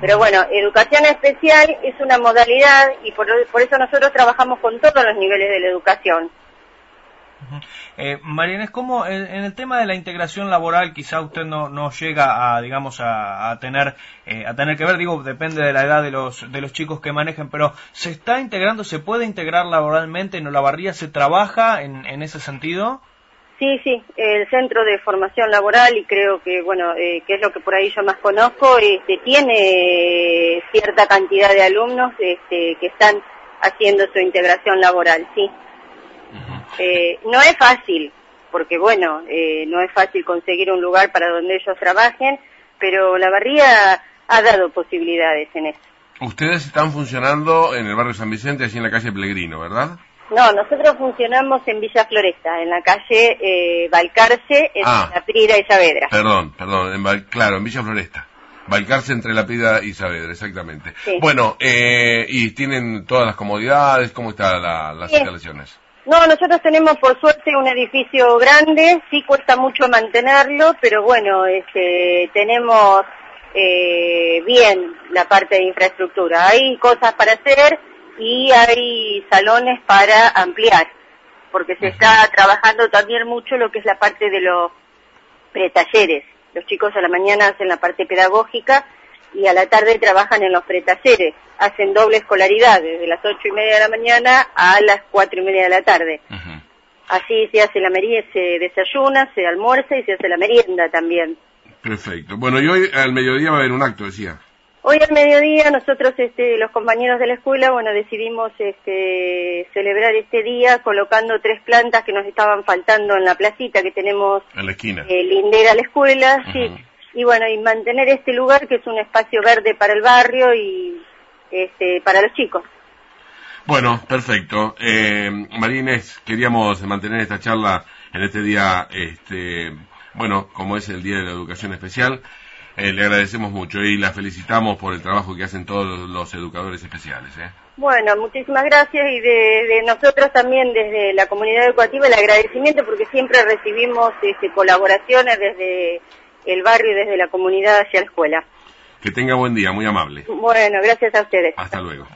Pero bueno, educación especial es una modalidad y por, por eso nosotros trabajamos con todos los niveles de la educación. Eh, Marianés, ¿cómo en, el tema de la integración laboral quizá usted no, no llega a, digamos, a, tener eh, a tener que ver, digo, depende de la edad de los, de los chicos que manejen, pero ¿se está integrando, se puede integrar laboralmente en Olavarría? ¿Se trabaja en, en ese sentido? Sí, sí, el Centro de Formación Laboral y creo que, bueno, eh, que es lo que por ahí yo más conozco, este, tiene cierta cantidad de alumnos este, que están haciendo su integración laboral, sí. Eh, no es fácil, porque bueno, eh, no es fácil conseguir un lugar para donde ellos trabajen, pero la barría ha dado posibilidades en eso. Ustedes están funcionando en el barrio San Vicente, allí en la calle Pellegrino, ¿verdad? No, nosotros funcionamos en Villa Floresta, en la calle eh, Balcarce, entre ah. La Prida y Saavedra. Perdón, perdón, claro, en Villa Floresta. Balcarce entre La Prida y Saavedra, exactamente. Bueno, eh, ¿y tienen todas las comodidades? ¿Cómo están las instalaciones? No, nosotros tenemos por suerte un edificio grande, sí cuesta mucho mantenerlo, pero bueno, este, tenemos eh, bien la parte de infraestructura. Hay cosas para hacer, y hay salones para ampliar, porque se está trabajando también mucho lo que es la parte de los pretalleres. Los chicos a la mañana hacen la parte pedagógica y a la tarde trabajan en los pretalleres. Hacen doble escolaridad, desde las ocho y media de la mañana a las cuatro y media de la tarde. Así se hace la merienda, se desayuna, se almuerza y se hace la merienda también. Perfecto. Bueno, y hoy al mediodía va a haber un acto, decía. Hoy al mediodía nosotros, este, los compañeros de la escuela, bueno, decidimos este, celebrar este día colocando tres plantas que nos estaban faltando en la placita que tenemos en la esquina, eh, lindera a la escuela, sí, y bueno, y mantener este lugar que es un espacio verde para el barrio y este, para los chicos. Bueno, perfecto. Eh, Marines, queríamos mantener esta charla en este día, este, bueno, como es el Día de la Educación Especial. Eh, le agradecemos mucho y la felicitamos por el trabajo que hacen todos los educadores especiales. ¿eh? Bueno, muchísimas gracias y de, nosotros también desde la comunidad educativa el agradecimiento porque siempre recibimos este, colaboraciones desde el barrio y desde la comunidad hacia la escuela. Que tenga buen día, muy amable. Bueno, gracias a ustedes. Hasta luego.